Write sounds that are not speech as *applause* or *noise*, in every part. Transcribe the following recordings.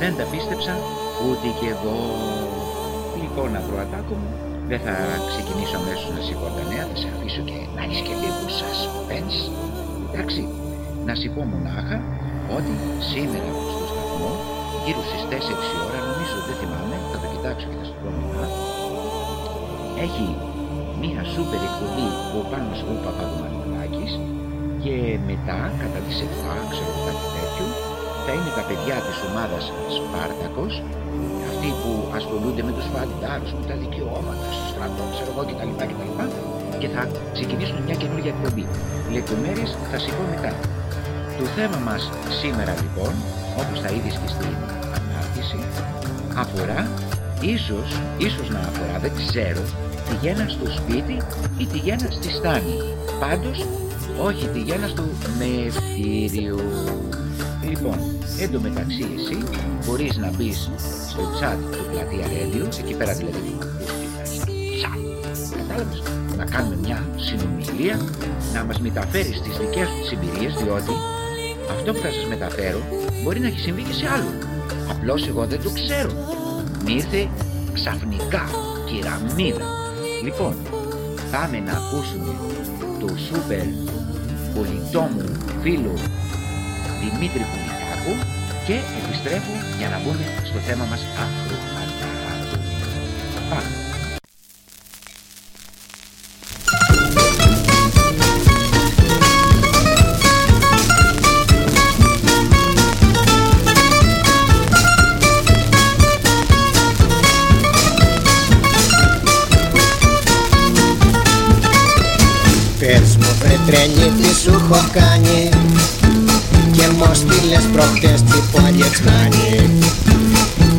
δεν τα πίστεψα ούτε και εγώ. Λοιπόν ακροατάκο μου δεν θα ξεκινήσω αμέσως να σηκώ τα νέα θα σε αφήσω και να έχεις και λίγο suspense. Εντάξει να σου πω μονάχα ότι σήμερα στο σταθμό γύρω στις 4 η ώρα νομίζω δεν θυμάμαι θα το κοιτάξω και θα σου πω μετά έχει μία σούπερ εκπομπή ο Πάνος ο Παπαδομανολάκης και μετά κατά τις 7 ξέρω κάτι τέτοιο θα είναι τα παιδιά της ομάδας Σπάρτακος αυτοί που ασχολούνται με τους φαντάρους, με τα δικαιώματα στο στρατό, ξέρω εγώ κτλ. κτλ. Και θα ξεκινήσουν μια καινούργια εκπομπή. Λεπτομέρειες θα σηκώ μετά. Το θέμα μας σήμερα λοιπόν, όπως θα είδες και στην ανάρτηση, αφορά, ίσως, ίσως να αφορά, δεν ξέρω, τη γέννα στο σπίτι ή τη γέννα στη στάνη. Πάντως, όχι τη γέννα στο μευτήριο. Λοιπόν, εντωμεταξύ εσύ μπορείς να μπεις στο chat του Πλατεία Radio, εκεί πέρα δηλαδή που chat, κατάλαβες, να κάνουμε μια συνομιλία, να μας μεταφέρεις τις δικές σου εμπειρίες, διότι αυτό που θα σας μεταφέρω μπορεί να έχει συμβεί και σε άλλον. Απλώς εγώ δεν το ξέρω. Μη ήρθε ξαφνικά, κυραμίδα. Λοιπόν, πάμε να ακούσουμε το σούπερ πολιτό μου φίλο Δημήτρη Πουλικάκου και επιστρέφω για να μπούμε στο θέμα μας αφροφαντάρου. Πάμε. Πες μου βρε τρένι τι σου έχω κάνει Και μου στείλες προχτές τι κάνει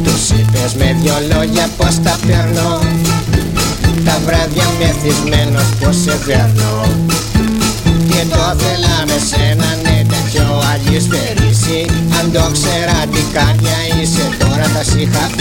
Τους είπες με δυο λόγια πως τα παίρνω. Τα βράδια μεθυσμένος πως σε βέρνω Και το θέλαμε σένα ναι τέτοιο αλλιώς περίσει Αν το ξέρα τι κάρια είσαι τώρα θα σ' είχα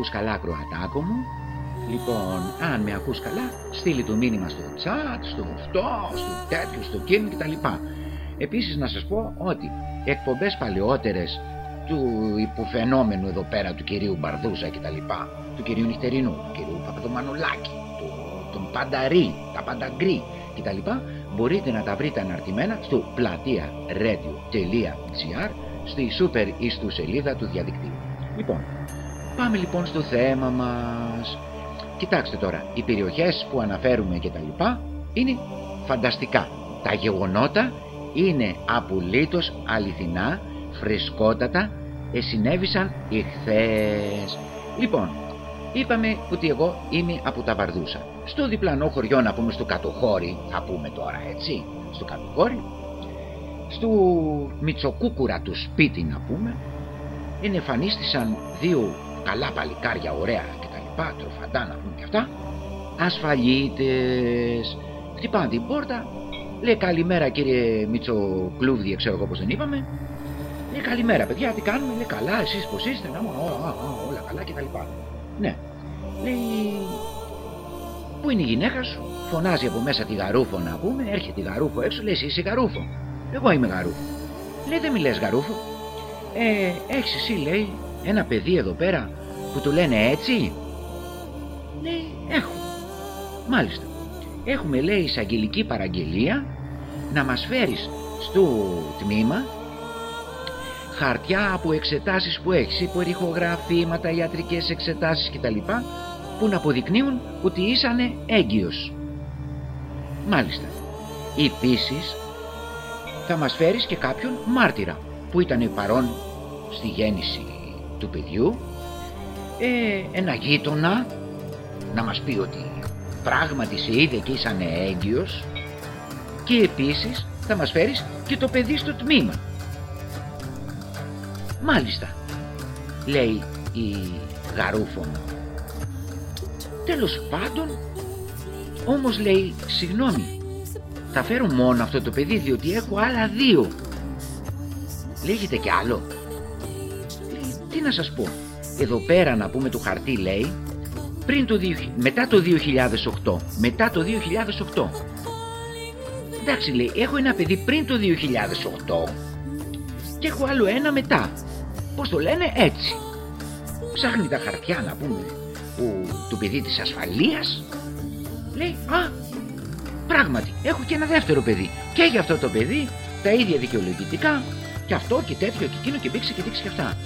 ακούς καλά κροατάκο μου; Λοιπόν, αν με ακούς καλά, στείλει το μήνυμα στο chat, στο αυτό, στο τέτοιο, στο εκείνο κτλ. Επίσης να σας πω ότι εκπομπές παλαιότερες του υποφαινόμενου εδώ πέρα του κυρίου Μπαρδούσα κτλ. Του κυρίου Νυχτερινού, του κυρίου Παπαδομανολάκη, του, τον Πανταρή, τα Πανταγκρή κτλ. Μπορείτε να τα βρείτε αναρτημένα στο πλατεία radio.gr στη super ιστού σελίδα του διαδικτύου. Λοιπόν, πάμε λοιπόν στο θέμα μας. Κοιτάξτε τώρα, οι περιοχές που αναφέρουμε και τα λοιπά είναι φανταστικά. τα γεγονότα είναι απολύτως αληθινά, φρεσκότατα, εσυνέβησαν ηχθές. Λοιπόν, είπαμε ότι εγώ είμαι από τα Βαρδούσα. Στο διπλανό χωριό να πούμε στο κατοχώρι, θα πούμε τώρα έτσι, στο κατοχώρι, στο Μητσοκούκουρα του σπίτι να πούμε, ενεφανίστησαν δύο καλά παλικάρια ωραία και τα λοιπά, τροφαντά να πούμε και αυτά, ασφαλίτες, χτυπάνε την πόρτα, λέει καλημέρα κύριε Μητσοκλούβδη, ξέρω εγώ πως δεν είπαμε, λέει καλημέρα παιδιά, τι κάνουμε, λέει καλά, εσείς πως είστε, να μου, όλα καλά και τα λοιπά. Ναι, λέει, πού είναι η γυναίκα σου, φωνάζει από μέσα τη γαρούφο να πούμε, έρχεται η γαρούφο έξω, λέει εσύ είσαι γαρούφο, εγώ είμαι γαρούφο. Λέει δεν μιλές γαρούφο, ε, έχεις εσύ λέει ένα παιδί εδώ πέρα που του λένε έτσι; Λέει έχω. Μάλιστα. Έχουμε λέει εισαγγελική παραγγελία να μας φέρεις στο τμήμα χαρτιά από εξετάσεις που έχεις, υποριχογραφήματα, ιατρικές εξετάσεις κτλ. που να αποδεικνύουν ότι ήσανε έγκυος. Μάλιστα. Επίσης θα μας φέρεις και κάποιον μάρτυρα που ήταν παρόν στη γέννηση του παιδιού ε, ένα γείτονα να μας πει ότι πράγματι σε είδε και ήσανε έγκυος και επίσης θα μας φέρεις και το παιδί στο τμήμα. Μάλιστα, λέει η γαρούφωνα. Τέλος πάντων, όμως λέει, συγγνώμη, θα φέρω μόνο αυτό το παιδί διότι έχω άλλα δύο. Λέγεται κι άλλο. Λέει, τι να σας πω, εδώ πέρα να πούμε το χαρτί λέει πριν το, μετά το 2008 μετά το 2008 εντάξει λέει έχω ένα παιδί πριν το 2008 και έχω άλλο ένα μετά. Πως το λένε έτσι. Ψάχνει τα χαρτιά να πούμε που, του παιδί της ασφαλείας. Λέει α πράγματι έχω και ένα δεύτερο παιδί. Και για αυτό το παιδί τα ίδια δικαιολογητικά και αυτό και τέτοιο και εκείνο και μπήξε και δείξει και αυτά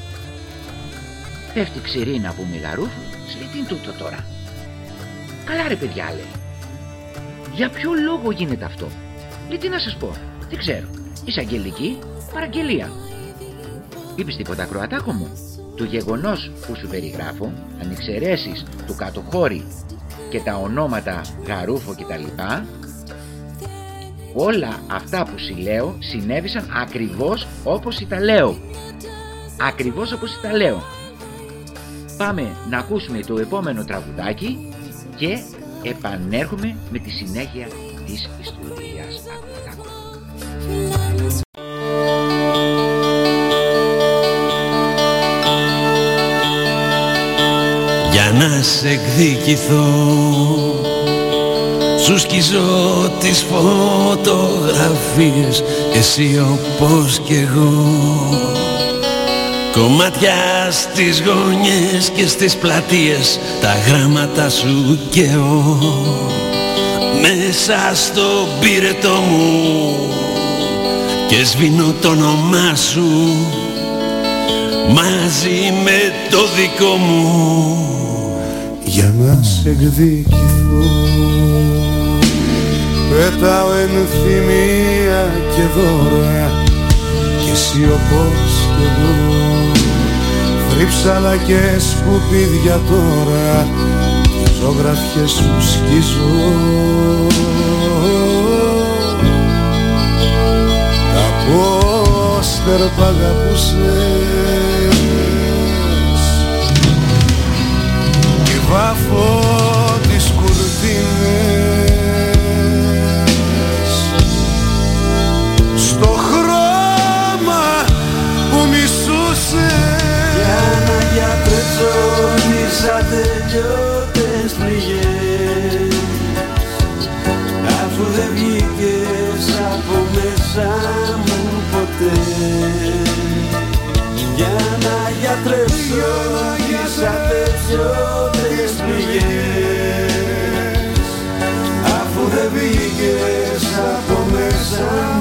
Πέφτει ξηρή να πούμε γαρούφου, λέει τι είναι τούτο τώρα; Καλά ρε παιδιά λέει. Για ποιο λόγο γίνεται αυτό; Λέει τι να σας πω; Δεν ξέρω. Εισαγγελική παραγγελία. Είπες τίποτα Κροατάκο μου; Το γεγονός που σου περιγράφω, αν εξαιρέσεις του κατοχώρη και τα ονόματα Γαρούφο κτλ. Όλα αυτά που συλλέω συνέβησαν ακριβώς όπως τα λέω. Ακριβώς όπως τα λέω πάμε να ακούσουμε το επόμενο τραγουδάκι και επανέρχομαι με τη συνέχεια της ιστορίας. Για να σε εκδικηθώ σου σκίζω τις φωτογραφίες εσύ όπως κι εγώ Κομμάτια στις γωνιές και στις πλατείες Τα γράμματα σου και εγώ. Μέσα στο πύρετο μου Και σβήνω το όνομά σου Μαζί με το δικό μου. Για να σε εκδικηθώ Πέταω ενθυμία και δώρα Κι εσύ όπως κι εγώ Τρίψαλα και σκουπίδια τώρα και ζωγραφιές σου σκίζω. Τα πόστερ π' αγαπούσες και βάφω τις κουρτίνες τις ατελειώτες πληγές αφού δεν βγήκες από μέσα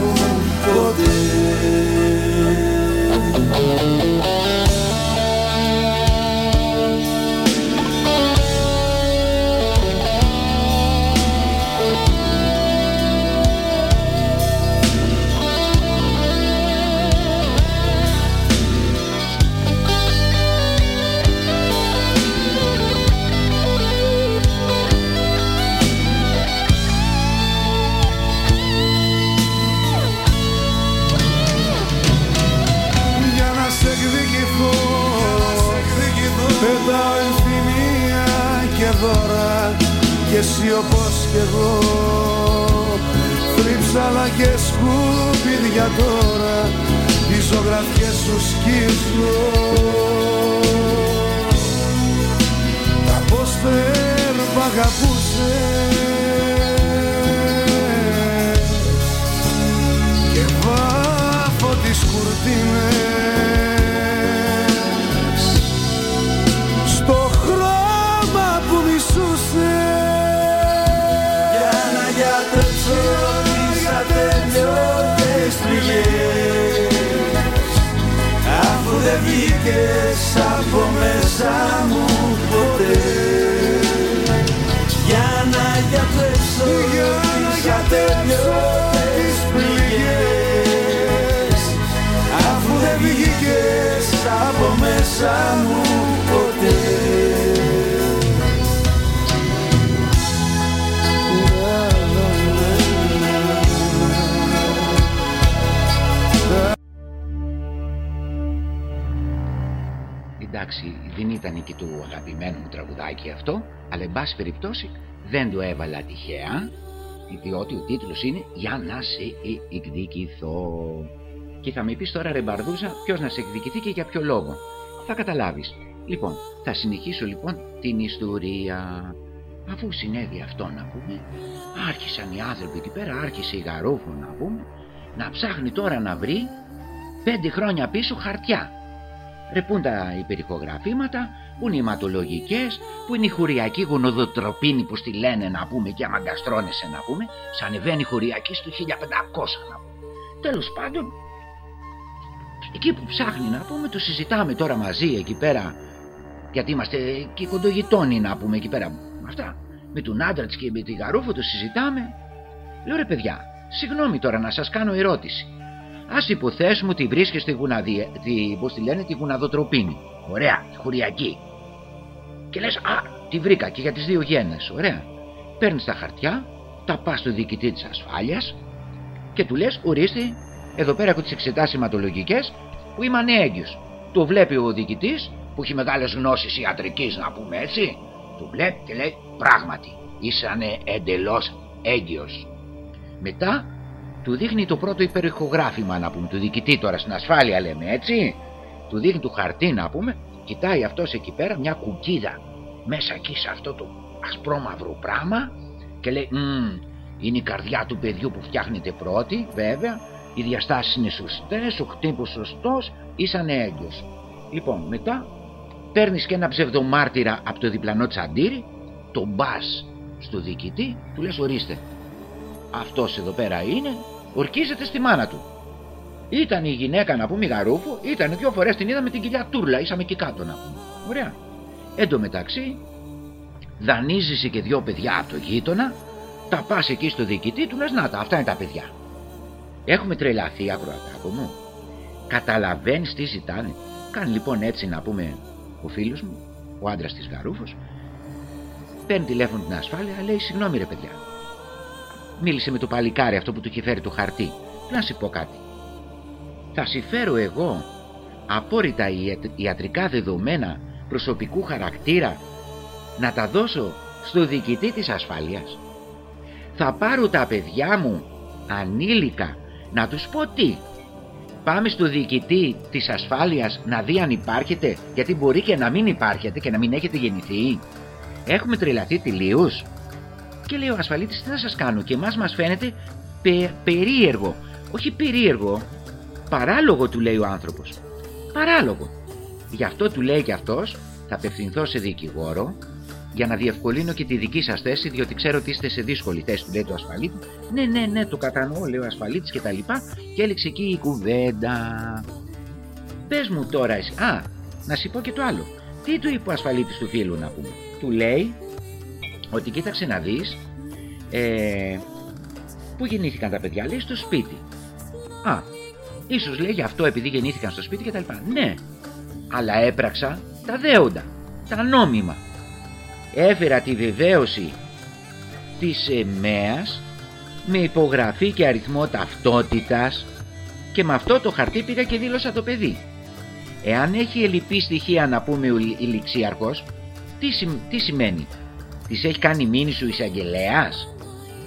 δώρα και εσύ όπως κι εγώ. Θρύψαλα και σκουπίδια τώρα τις ζωγραφιές σου σκίζω Τα πόστερ που και βάφω τις κουρτίνες βγήκες από μέσα μου ποτέ. Για να γιατρέψω τις ατέλειωτες πληγές. Αφού δεν βγήκες από μέσα μου εντάξει δεν ήταν και του αγαπημένου μου τραγουδάκι αυτό αλλά εν πάση περιπτώσει δεν το έβαλα τυχαία διότι ο τίτλος είναι «Για να σε εκδικηθώ». Και θα με πεις τώρα ρε Μπαρδούζα ποιος να σε εκδικηθεί και για ποιο λόγο. Θα καταλάβεις. Λοιπόν, θα συνεχίσω λοιπόν την ιστορία. Αφού συνέβη αυτό να πούμε, άρχισαν οι άνθρωποι εκεί πέρα, άρχισε η Γαρόφο να πούμε, να ψάχνει τώρα να βρει πέντε χρόνια πίσω χαρτιά Ρε πούν τα υπερηχογραφήματα, που είναι οι αιματολογικές, που είναι η χουριακή γονοδοτροπίνη που στη λένε να πούμε και αμαγκαστρώνεσαι να πούμε, σαν ανεβαίνει η χουριακή στο 1500 να πούμε. Τέλος πάντων, εκεί που ψάχνει να πούμε, το συζητάμε τώρα μαζί εκεί πέρα, γιατί είμαστε και κοντογειτόνοι να πούμε εκεί πέρα με αυτά. Με τον άντρα της και με τη γαρούφο το συζητάμε. Λέω ρε παιδιά, συγγνώμη τώρα να σας κάνω ερώτηση. Α υποθέσουμε ότι βρίσκεστε στη γουναδία, τη, πώς τη λένε, τη γουναδοτροπίνη. Ωραία, τη χουριακή. Και λες, Α, τη βρήκα και για τις δύο γέννες. Ωραία. Παίρνεις τα χαρτιά, τα πας στο διοικητή της ασφάλειας και του λες, ορίστε, εδώ πέρα έχω τις εξετάσει αιματολογικέ που είμαι ανέγγυο. Το βλέπει ο διοικητής που έχει μεγάλες γνώσεις ιατρικής, να πούμε έτσι. Το βλέπει και λέει, πράγματι, είσαι εντελώς έγκυος. Μετά του δείχνει το πρώτο υπερηχογράφημα να πούμε, του διοικητή τώρα στην ασφάλεια λέμε έτσι. Του δείχνει το χαρτί να πούμε, κοιτάει αυτός εκεί πέρα μια κουκίδα μέσα εκεί σε αυτό το ασπρόμαυρο πράγμα και λέει είναι η καρδιά του παιδιού που φτιάχνεται πρώτη βέβαια, οι διαστάσεις είναι σωστές, ο χτύπος σωστός, είσαι έγκυος. Λοιπόν μετά παίρνεις και ένα ψευδομάρτυρα από το διπλανό τσαντήρι, τον μπας στο διοικητή, του λες ορίστε αυτός εδώ πέρα είναι ορκίζεται στη μάνα του. Ήταν η γυναίκα να πούμε γαρούφου, ήταν δύο φορές την είδαμε την κοιλιά τούρλα, ήσαμε εκεί κάτω να πούμε. Ωραία. Εν τω μεταξύ, δανείζεσαι και δυο παιδιά από το γείτονα, τα πας εκεί στο διοικητή, του λες να τα, αυτά είναι τα παιδιά. Έχουμε τρελαθεί, ακροατάκο μου. Καταλαβαίνεις τι ζητάνε. Κάνει λοιπόν έτσι να πούμε ο φίλος μου, ο άντρας της Γαρούφος, παίρνει τηλέφωνο την ασφάλεια, λέει: Συγγνώμη ρε παιδιά, Μίλησε με το παλικάρι αυτό που του είχε φέρει το χαρτί. Να σου πω κάτι. Θα συμφέρω εγώ απόρριτα ιατρικά δεδομένα προσωπικού χαρακτήρα να τα δώσω στο διοικητή της ασφάλειας. Θα πάρω τα παιδιά μου ανήλικα να τους πω τι. Πάμε στο διοικητή της ασφάλειας να δει αν υπάρχετε γιατί μπορεί και να μην υπάρχετε και να μην έχετε γεννηθεί. Έχουμε τρελαθεί τελείως. Και λέει ο ασφαλίτης τι να σας κάνω και εμάς μας φαίνεται περίεργο. Όχι περίεργο, παράλογο του λέει ο άνθρωπος. Παράλογο. Γι' αυτό του λέει και αυτός θα απευθυνθώ σε δικηγόρο για να διευκολύνω και τη δική σας θέση διότι ξέρω ότι είστε σε δύσκολη θέση του λέει το ασφαλίτη. Ναι ναι ναι το κατανοώ λέει ο ασφαλίτης και τα λοιπά και έλεξε εκεί η κουβέντα. Πες μου τώρα εσύ. Α, να σου πω και το άλλο. Τι του είπε ο ασφαλίτης του φίλου να πούμε. Του λέει ότι κοίταξε να δεις ε, Πού γεννήθηκαν τα παιδιά. Λέει στο σπίτι. Α, ίσως λέει γι' αυτό επειδή γεννήθηκαν στο σπίτι και τα λοιπά. Ναι, αλλά έπραξα τα δέοντα, τα νόμιμα. Έφερα τη βεβαίωση της ΕΜΕΑς με υπογραφή και αριθμό ταυτότητας και με αυτό το χαρτί πήγα και δήλωσα το παιδί. Εάν έχει ελλειπή στοιχεία να πούμε ο ηλιξίαρχος, τι, τι σημαίνει; Της έχει κάνει μήνυ σου εισαγγελέας;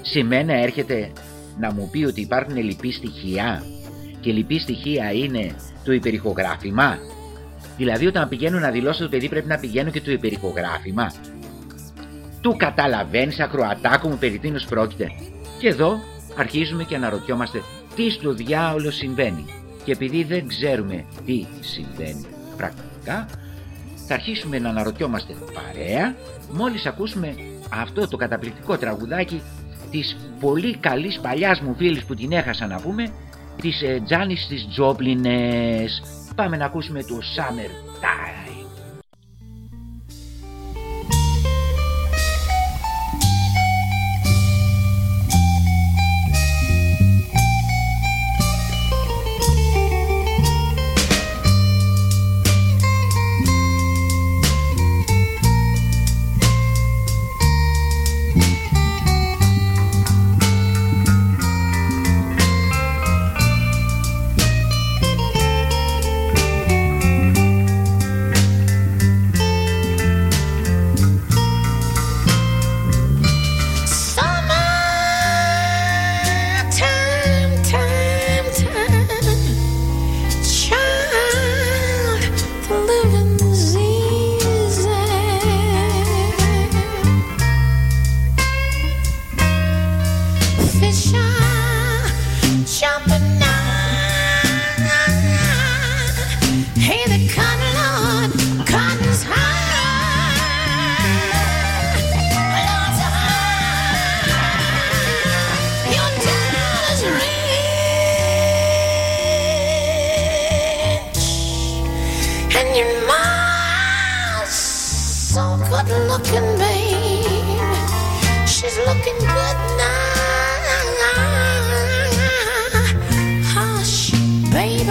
Σε μένα έρχεται να μου πει ότι υπάρχουν λυπή στοιχεία και λυπή στοιχεία είναι το υπερηχογράφημα. Δηλαδή όταν πηγαίνω να δηλώσω το παιδί πρέπει να πηγαίνω και το υπερηχογράφημα. Του καταλαβαίνεις ακροατάκο μου περί τίνος πρόκειται. Και εδώ αρχίζουμε και αναρωτιόμαστε τι στο διάολο συμβαίνει; Και επειδή δεν ξέρουμε τι συμβαίνει πρακτικά, θα αρχίσουμε να αναρωτιόμαστε παρέα; Μόλις ακούσουμε αυτό το καταπληκτικό τραγουδάκι της πολύ καλής παλιάς μου φίλης που την έχασα να πούμε της ε, Τζάνης της Τζόπλινες. Πάμε να ακούσουμε το Summer Time. Time,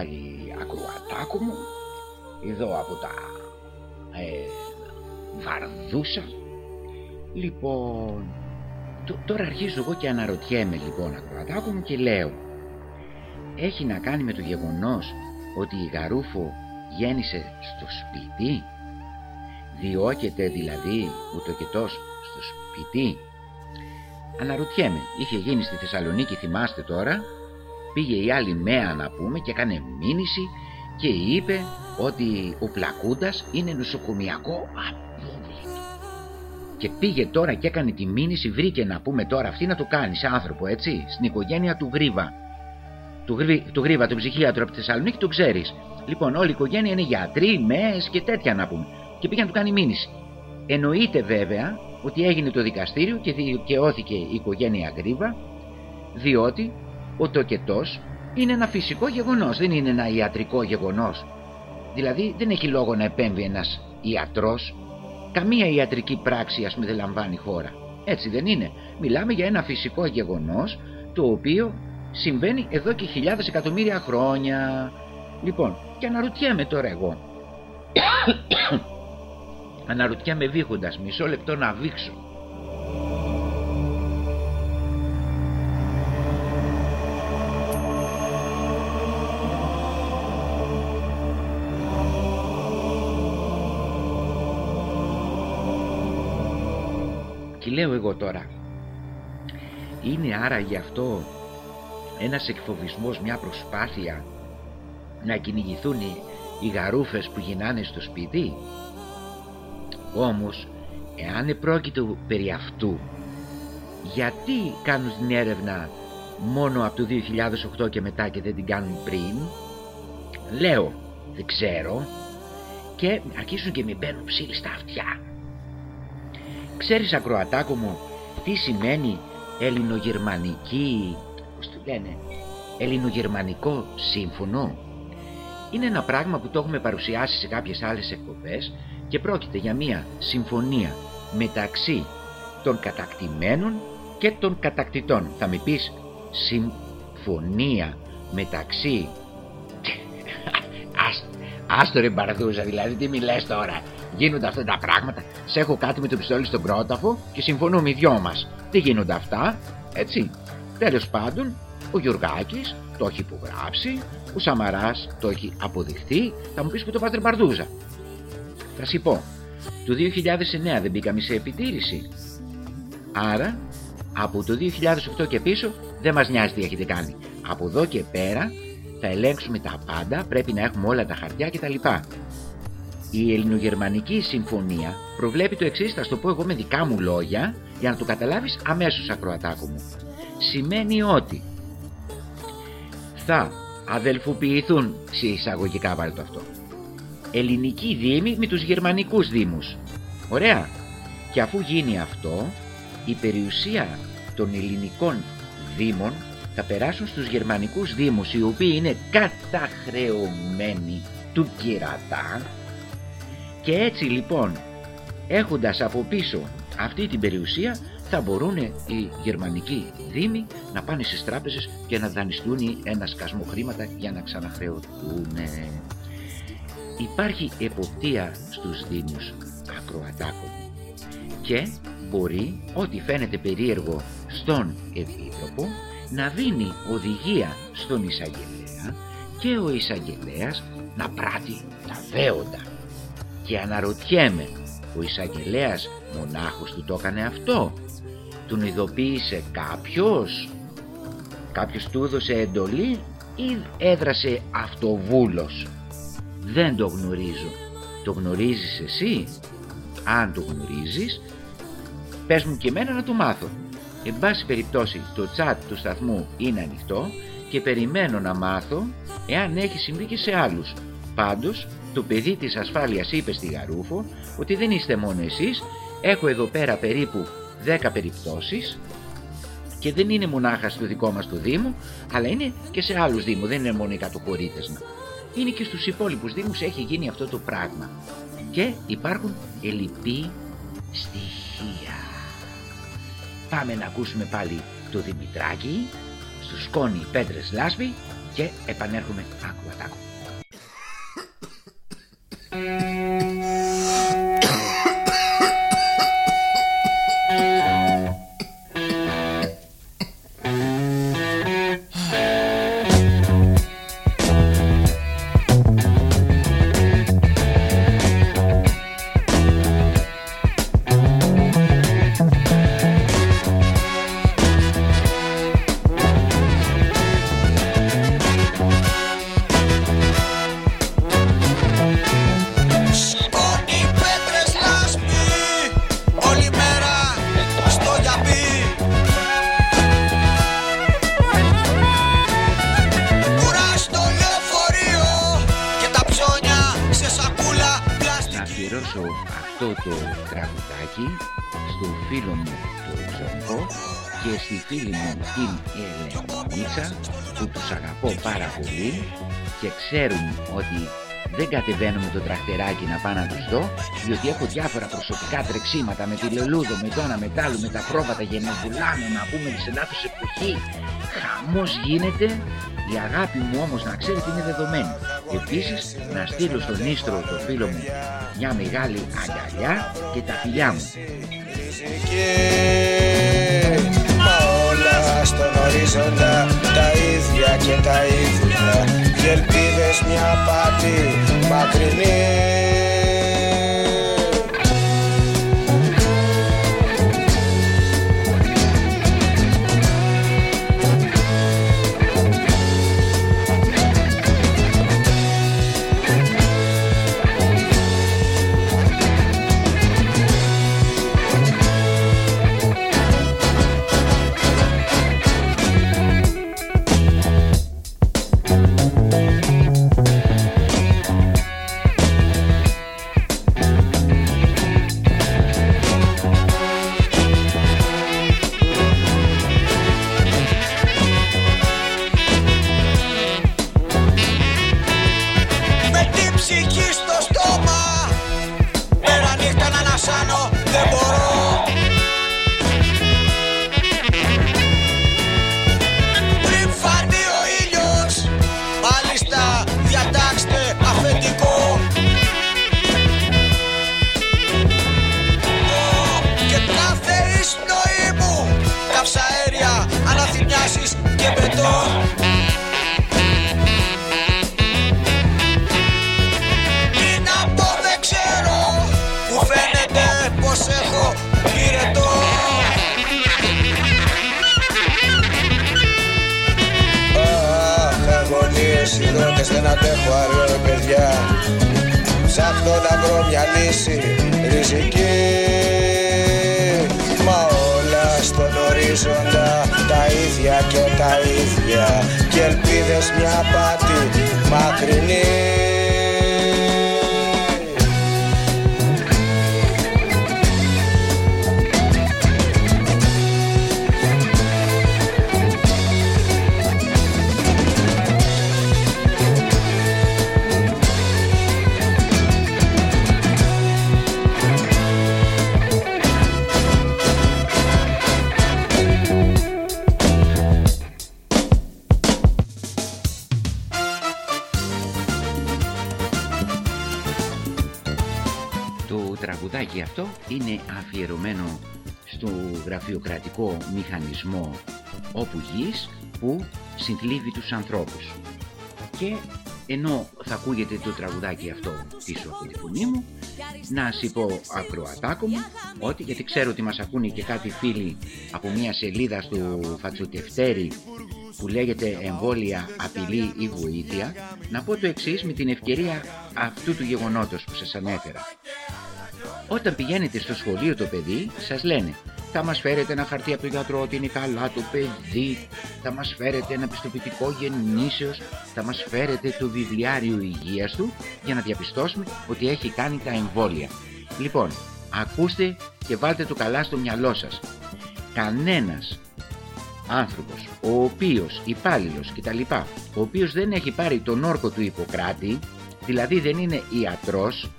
Επέστρεψα και πάλι ακροατάκου μου εδώ από τα ε, Βαρδούσα λοιπόν τ- τώρα αρχίζω εγώ και αναρωτιέμαι λοιπόν ακροατάκου μου και λέω έχει να κάνει με το γεγονός ότι η Γαρούφο γέννησε στο σπίτι διώκεται δηλαδή ο τοκετός στο σπίτι αναρωτιέμαι είχε γίνει στη Θεσσαλονίκη θυμάστε τώρα πήγε η άλλη μέα να πούμε και έκανε μήνυση και είπε ότι ο Πλακούντας είναι νοσοκομιακό απόβλητο και πήγε τώρα και έκανε τη μήνυση βρήκε να πούμε τώρα αυτή να το κάνει σε άνθρωπο έτσι στην οικογένεια του Γρίβα του, Γρή, του Γρίβα, τον ψυχίατρο από τη Θεσσαλονίκη, το ξέρεις. Λοιπόν, όλη η οικογένεια είναι γιατροί, μέες και τέτοια να πούμε. Και πήγε να του κάνει μήνυση. Εννοείται βέβαια ότι έγινε το δικαστήριο και δικαιώθηκε η οικογένεια Γρίβα, διότι ο τοκετός είναι ένα φυσικό γεγονός, δεν είναι ένα ιατρικό γεγονός. Δηλαδή δεν έχει λόγο να επέμβει ένας ιατρός. Καμία ιατρική πράξη ας πούμε δεν λαμβάνει χώρα. Έτσι δεν είναι. Μιλάμε για ένα φυσικό γεγονός το οποίο συμβαίνει εδώ και χιλιάδες εκατομμύρια χρόνια. Λοιπόν, και αναρωτιέμαι τώρα εγώ. *coughs* αναρωτιέμαι βήχοντας, μισό λεπτό να βήξω. Και λέω εγώ τώρα, είναι άρα γι' αυτό ένας εκφοβισμός, μια προσπάθεια να κυνηγηθούν οι, οι γαρούφες που γινάνε στο σπίτι; Όμως, εάν επρόκειτο περί αυτού, γιατί κάνουν την έρευνα μόνο από το 2008 και μετά και δεν την κάνουν πριν; Λέω, δεν ξέρω και αρχίσουν και με μπαίνουν ψήλοι στα αυτιά. Ξέρεις ακροατάκο μου τι σημαίνει ελληνογερμανική πώς το λένε, ελληνογερμανικό σύμφωνο; Είναι ένα πράγμα που το έχουμε παρουσιάσει σε κάποιες άλλες εκπομπές και πρόκειται για μια συμφωνία μεταξύ των κατακτημένων και των κατακτητών. Θα με πεις συμφωνία μεταξύ... *laughs* Άστο ρε Μπαρδούζα, δηλαδή τι μιλές τώρα. Γίνονται αυτά τα πράγματα. Σε έχω κάτι με το πιστόλι στον κρόταφο και συμφωνούμε οι δυο μας. Τι γίνονται αυτά, έτσι. Τέλος πάντων, ο Γιουργάκης το έχει υπογράψει, ο Σαμαράς το έχει αποδειχθεί, θα μου πεις που το πάτε Μπαρδούζα. Θα σου πω, το 2009 δεν μπήκαμε σε επιτήρηση. Άρα, από το 2008 και πίσω δεν μας νοιάζει τι έχετε κάνει. Από εδώ και πέρα θα ελέγξουμε τα πάντα, πρέπει να έχουμε όλα τα χαρτιά κτλ. Η Ελληνογερμανική Συμφωνία προβλέπει το εξής, θα το πω εγώ με δικά μου λόγια για να το καταλάβεις αμέσως ακροατάκο μου. Σημαίνει ότι θα αδελφοποιηθούν σε εισαγωγικά βάλει το αυτό ελληνικοί δήμοι με τους γερμανικούς δήμους. Ωραία. Και αφού γίνει αυτό η περιουσία των ελληνικών δήμων θα περάσουν στους γερμανικούς δήμους οι οποίοι είναι καταχρεωμένοι του κυρατά και έτσι λοιπόν έχοντας από πίσω αυτή την περιουσία θα μπορούν οι γερμανικοί δήμοι να πάνε στις τράπεζες και να δανειστούν ένα σκασμό χρήματα για να ξαναχρεωθούν. Υπάρχει εποπτεία στους δήμους ακροατάκων και μπορεί ό,τι φαίνεται περίεργο στον Επίτροπο να δίνει οδηγία στον εισαγγελέα και ο εισαγγελέας να πράττει τα δέοντα. Και αναρωτιέμαι, ο εισαγγελέας μονάχος του το έκανε αυτό. Τον ειδοποίησε κάποιος; Κάποιος του έδωσε εντολή ή έδρασε αυτοβούλος; Δεν το γνωρίζω. Το γνωρίζεις εσύ; Αν το γνωρίζεις πες μου και εμένα να το μάθω εν πάση περιπτώσει το chat του σταθμού είναι ανοιχτό και περιμένω να μάθω εάν έχει συμβεί και σε άλλους. Πάντως το παιδί της ασφάλειας είπε στη Γαρούφο ότι δεν είστε μόνο εσείς. Έχω εδώ πέρα περίπου 10 περιπτώσεις και δεν είναι μονάχα στο δικό μας το Δήμο αλλά είναι και σε άλλους Δήμους, δεν είναι μόνο οι κατοχωρίτες είναι και στους υπόλοιπους Δήμους έχει γίνει αυτό το πράγμα. Και υπάρχουν ελλειπή στοιχεία. Πάμε να ακούσουμε πάλι το Δημητράκη στο σκόνη Πέτρες Λάσπη και επανέρχομαι άκου ατάκου Thank you. Κατεβαίνω με το τραχτεράκι να πάω να τους δω διότι έχω διάφορα προσωπικά τρεξίματα με τη λελούδο, με το ένα, με το άλλο, με τα πρόβατα για να βουλάνε, να πούμε σε λάθος εποχή. Χαμός γίνεται, η αγάπη μου όμως να ξέρετε είναι δεδομένη. Επίσης να στείλω στον Ίστρο το φίλο μου μια μεγάλη αγκαλιά και τα φιλιά μου. Μα όλα στον ορίζοντα τα ίδια και τα ίδια και ελπίδες μια πάτη μακρινή γραφειοκρατικό μηχανισμό όπου γης που συνθλίβει τους ανθρώπους. Και ενώ θα ακούγεται το τραγουδάκι αυτό πίσω από τη φωνή μου, να σου πω ακροατάκο μου, ότι γιατί ξέρω ότι μας ακούνε και κάτι φίλοι από μια σελίδα στο Φατσοτευτέρι που λέγεται εμβόλια απειλή ή βοήθεια, να πω το εξής με την ευκαιρία αυτού του γεγονότος που σας ανέφερα. Όταν πηγαίνετε στο σχολείο το παιδί, σας λένε θα μας φέρετε ένα χαρτί από τον γιατρό ότι είναι καλά το παιδί, θα μας φέρετε ένα πιστοποιητικό γεννήσεως, θα μας φέρετε το βιβλιάριο υγείας του για να διαπιστώσουμε ότι έχει κάνει τα εμβόλια. Λοιπόν, ακούστε και βάλτε το καλά στο μυαλό σας. Κανένας άνθρωπος, ο οποίος υπάλληλος κτλ, ο οποίος δεν έχει πάρει τον όρκο του Ιπποκράτη, δηλαδή δεν είναι ιατρός,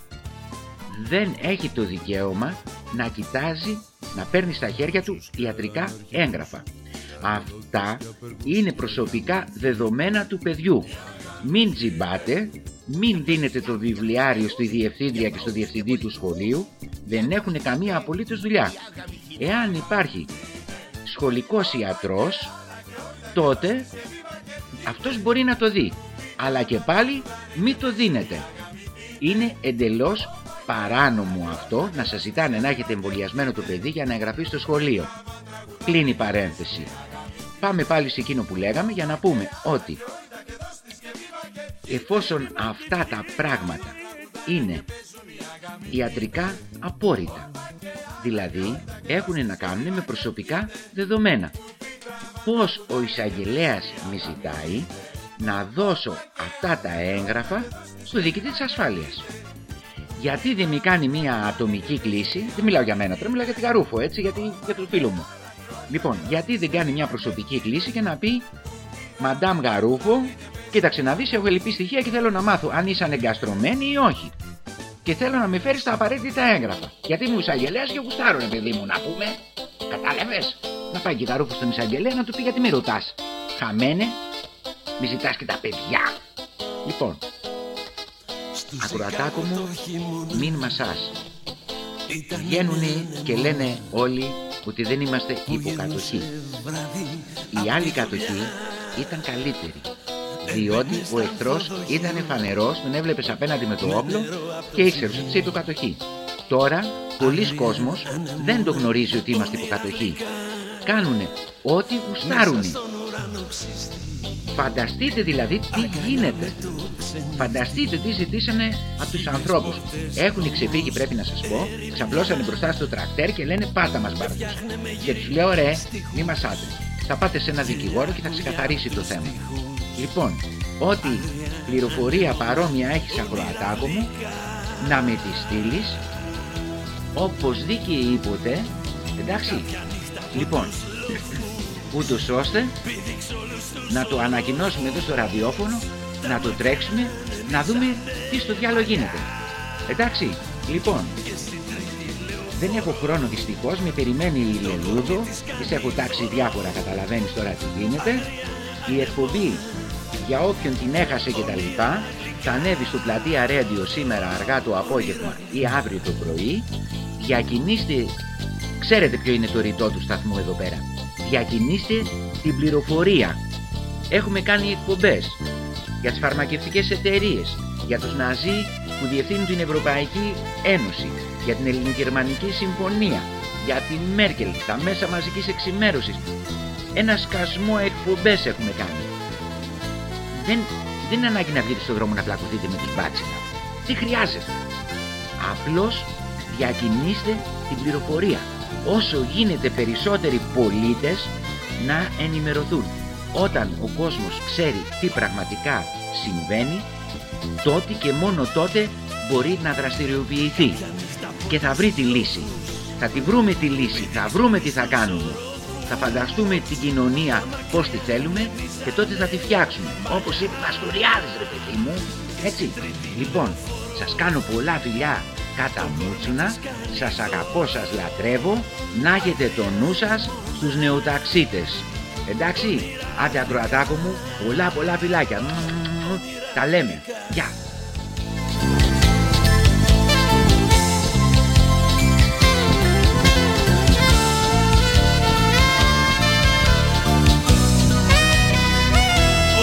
δεν έχει το δικαίωμα να κοιτάζει να παίρνει στα χέρια του ιατρικά έγγραφα. Αυτά είναι προσωπικά δεδομένα του παιδιού. Μην τζιμπάτε, μην δίνετε το βιβλιάριο στη διευθύντρια και στο διευθυντή του σχολείου, δεν έχουν καμία απολύτως δουλειά. Εάν υπάρχει σχολικός ιατρός, τότε αυτός μπορεί να το δει. Αλλά και πάλι μην το δίνετε. Είναι εντελώς παράνομο αυτό να σας ζητάνε να έχετε εμβολιασμένο το παιδί για να εγγραφεί στο σχολείο. Κλείνει η παρένθεση. Πάμε πάλι σε εκείνο που λέγαμε για να πούμε ότι εφόσον αυτά τα πράγματα είναι ιατρικά απόρριτα, δηλαδή έχουν να κάνουν με προσωπικά δεδομένα. Πώς ο εισαγγελέας με ζητάει να δώσω αυτά τα έγγραφα στο διοικητή της ασφάλειας; Γιατί δεν μη κάνει μια ατομική κλίση, δεν μιλάω για μένα τώρα, μιλάω για την Καρούφο, έτσι, γιατί, για τον φίλο μου. Λοιπόν, γιατί δεν κάνει μια προσωπική κλίση και να πει Μαντάμ Γαρούφο, κοίταξε να δεις, έχω ελλειπή στοιχεία και θέλω να μάθω αν είσαι ανεγκαστρωμένη ή όχι. Και θέλω να με φέρεις τα απαραίτητα έγγραφα. Γιατί μου εισαγγελέας και γουστάρω, ρε παιδί μου, να πούμε. Κατάλαβες; Να πάει και Γαρούφο στον εισαγγελέα να του πει γιατί με ρωτάς. Χαμένε, μη ζητάς και τα παιδιά. Λοιπόν, ακροατάκο μου, μην μασάς. Βγαίνουν και λένε όλοι ότι δεν είμαστε υποκατοχή. Η άλλη κατοχή ήταν καλύτερη. Διότι ο εχθρός ήταν φανερός, τον έβλεπες απέναντι με το όπλο και ήξερες ότι είσαι υποκατοχή. Τώρα, πολλοί κόσμος δεν το γνωρίζει ότι είμαστε υποκατοχή. Κάνουνε ό,τι γουστάρουνε. Φανταστείτε δηλαδή τι γίνεται. Φανταστείτε τι ζητήσανε από τους ανθρώπους. Έχουν ξεφύγει πρέπει να σας πω, ξαπλώσανε μπροστά στο τρακτέρ και λένε πάτα μας μπάρτους. Και τους λέω ρε, μη μασάτε. Θα πάτε σε ένα δικηγόρο και θα ξεκαθαρίσει το θέμα. Λοιπόν, ό,τι πληροφορία παρόμοια έχεις ακροατάκο μου, να με τη στείλεις όπως δίκαιη íποτε, εντάξει. Λοιπόν, ούτως ώστε να το ανακοινώσουμε εδώ στο ραδιόφωνο, να το τρέξουμε, να δούμε τι στο διάλογο γίνεται. Εντάξει, λοιπόν, δεν έχω χρόνο δυστυχώς, με περιμένει η Λελούδο, της έχω τάξει διάφορα, καταλαβαίνεις τώρα τι γίνεται. Η εκπομπή για όποιον την έχασε και τα λοιπά, θα ανέβει στο πλατεία Ρέντιο σήμερα αργά το απόγευμα ή αύριο το πρωί. Διακινήστε, ξέρετε ποιο είναι το ρητό του σταθμού εδώ πέρα. Διακινήστε την πληροφορία. Έχουμε κάνει εκπομπές για τις φαρμακευτικές εταιρείες, για τους Ναζί που διευθύνουν την Ευρωπαϊκή Ένωση, για την Ελληνογερμανική Συμφωνία, για τη Μέρκελ, τα μέσα μαζικής εξημέρωσης. Ένα σκασμό εκπομπές έχουμε κάνει. Δεν, δεν είναι ανάγκη να βγείτε στον δρόμο να πλακωθείτε με την μπάτσινα. Τι χρειάζεται. Απλώς διακινήστε την πληροφορία. Όσο γίνεται περισσότεροι πολίτες να ενημερωθούν. Όταν ο κόσμος ξέρει τι πραγματικά συμβαίνει, τότε και μόνο τότε μπορεί να δραστηριοποιηθεί και θα βρει τη λύση. Θα τη βρούμε τη λύση, θα βρούμε τι θα κάνουμε. Θα φανταστούμε την κοινωνία πώς τη θέλουμε και τότε θα τη φτιάξουμε. Όπως είπε Παστοριάδης ρε παιδί μου. Έτσι. Λοιπόν, σας κάνω πολλά φιλιά κατά μούτσουνα. Σας αγαπώ, σας λατρεύω. Να έχετε το νου σας στους νεοταξίτες. Εντάξει, άντε ακροατάκο μου, πολλά πολλά φιλάκια. Τα λέμε. Γεια.